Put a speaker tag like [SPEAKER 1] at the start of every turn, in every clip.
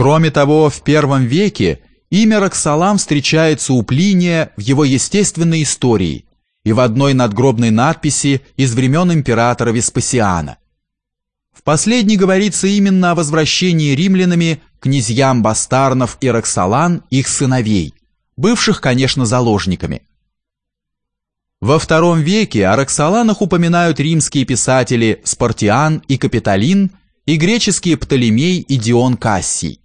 [SPEAKER 1] Кроме того, в первом веке имя Роксолам встречается у Плиния в его естественной истории и в одной надгробной надписи из времен императора Веспасиана. В последней говорится именно о возвращении римлянами князьям Бастарнов и Роксолан их сыновей, бывших, конечно, заложниками. Во втором веке о Роксоланах упоминают римские писатели Спартиан и Капитолин и греческие Птолемей и Дион Кассий.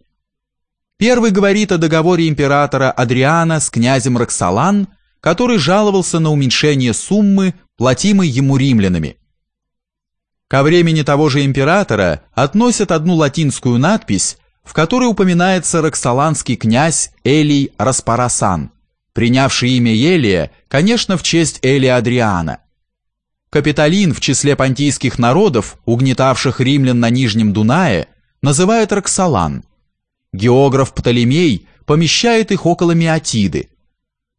[SPEAKER 1] Первый говорит о договоре императора Адриана с князем Роксолан, который жаловался на уменьшение суммы, платимой ему римлянами. Ко времени того же императора относят одну латинскую надпись, в которой упоминается роксоланский князь Элий Распарасан, принявший имя Елия, конечно, в честь Элия Адриана. Капитолин в числе понтийских народов, угнетавших римлян на Нижнем Дунае, называет Роксолан. Географ Птолемей помещает их около Миотиды.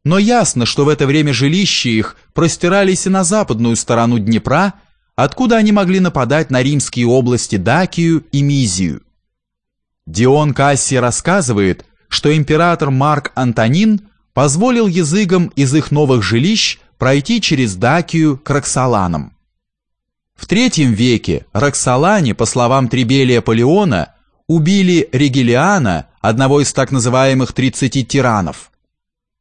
[SPEAKER 1] Но ясно, что в это время жилища их простирались и на западную сторону Днепра, откуда они могли нападать на римские области Дакию и Мизию. Дион Кассий рассказывает, что император Марк Антонин позволил языкам из их новых жилищ пройти через Дакию к Роксоланам. В третьем веке Роксолане, по словам Трибелия Полеона, убили Регелиана, одного из так называемых 30 тиранов.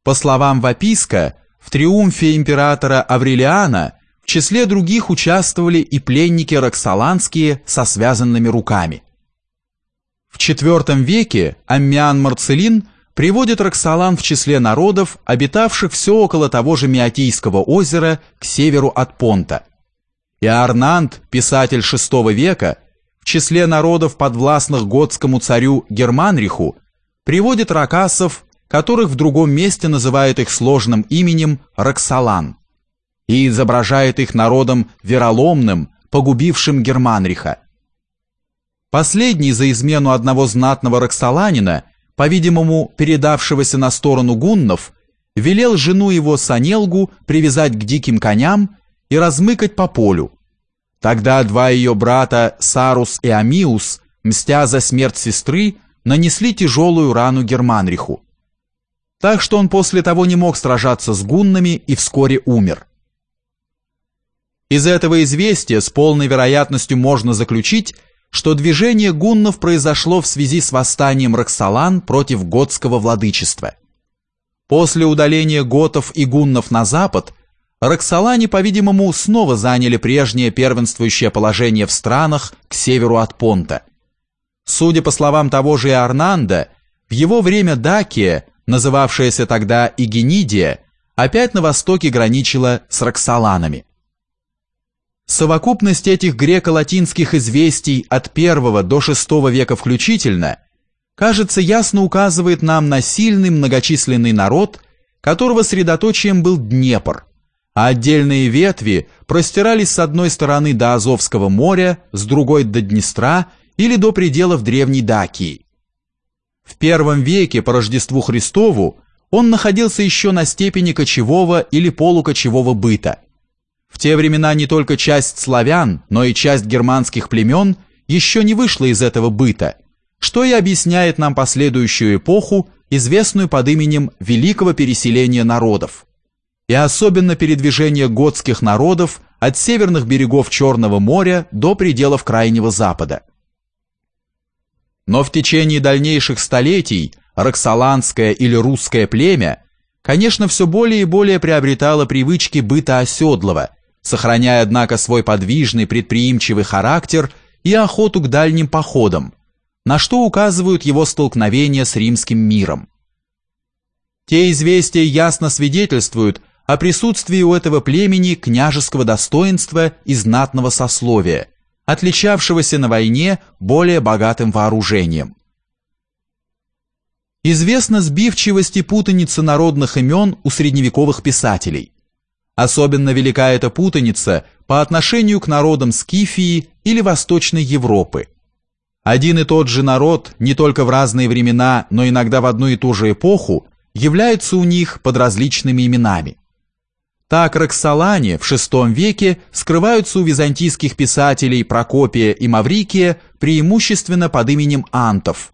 [SPEAKER 1] По словам Ваписка, в триумфе императора Аврелиана в числе других участвовали и пленники роксоланские со связанными руками. В IV веке Аммиан Марцелин приводит Роксолан в числе народов, обитавших все около того же Миотийского озера к северу от Понта. И Арнант, писатель VI века, числе народов, подвластных готскому царю Германриху, приводит ракасов, которых в другом месте называет их сложным именем Роксолан, и изображает их народом вероломным, погубившим Германриха. Последний за измену одного знатного роксоланина, по-видимому, передавшегося на сторону гуннов, велел жену его Санелгу привязать к диким коням и размыкать по полю. Тогда два ее брата Сарус и Амиус, мстя за смерть сестры, нанесли тяжелую рану Германриху. Так что он после того не мог сражаться с гуннами и вскоре умер. Из этого известия с полной вероятностью можно заключить, что движение гуннов произошло в связи с восстанием Роксолан против готского владычества. После удаления готов и гуннов на запад, Роксолане, по-видимому, снова заняли прежнее первенствующее положение в странах к северу от Понта. Судя по словам того же Иорнанда, в его время Дакия, называвшаяся тогда Игенидия, опять на востоке граничила с Роксоланами. Совокупность этих греко-латинских известий от I до VI века включительно, кажется, ясно указывает нам на сильный многочисленный народ, которого средоточием был Днепр, а отдельные ветви простирались с одной стороны до Азовского моря, с другой до Днестра или до пределов Древней Дакии. В первом веке по Рождеству Христову он находился еще на степени кочевого или полукочевого быта – в те времена не только часть славян, но и часть германских племен еще не вышла из этого быта, что и объясняет нам последующую эпоху, известную под именем Великого переселения народов, и особенно передвижение готских народов от северных берегов Черного моря до пределов Крайнего Запада. Но в течение дальнейших столетий роксоланское или русское племя, конечно, все более и более приобретало привычки быта оседлого, сохраняя, однако, свой подвижный, предприимчивый характер и охоту к дальним походам, на что указывают его столкновения с римским миром. Те известия ясно свидетельствуют о присутствии у этого племени княжеского достоинства и знатного сословия, отличавшегося на войне более богатым вооружением. Известна сбивчивость и путаница народных имен у средневековых писателей. Особенно велика эта путаница по отношению к народам Скифии или Восточной Европы. Один и тот же народ, не только в разные времена, но иногда в одну и ту же эпоху, является у них под различными именами. Так Роксолане в VI веке скрываются у византийских писателей Прокопия и Маврикия преимущественно под именем антов,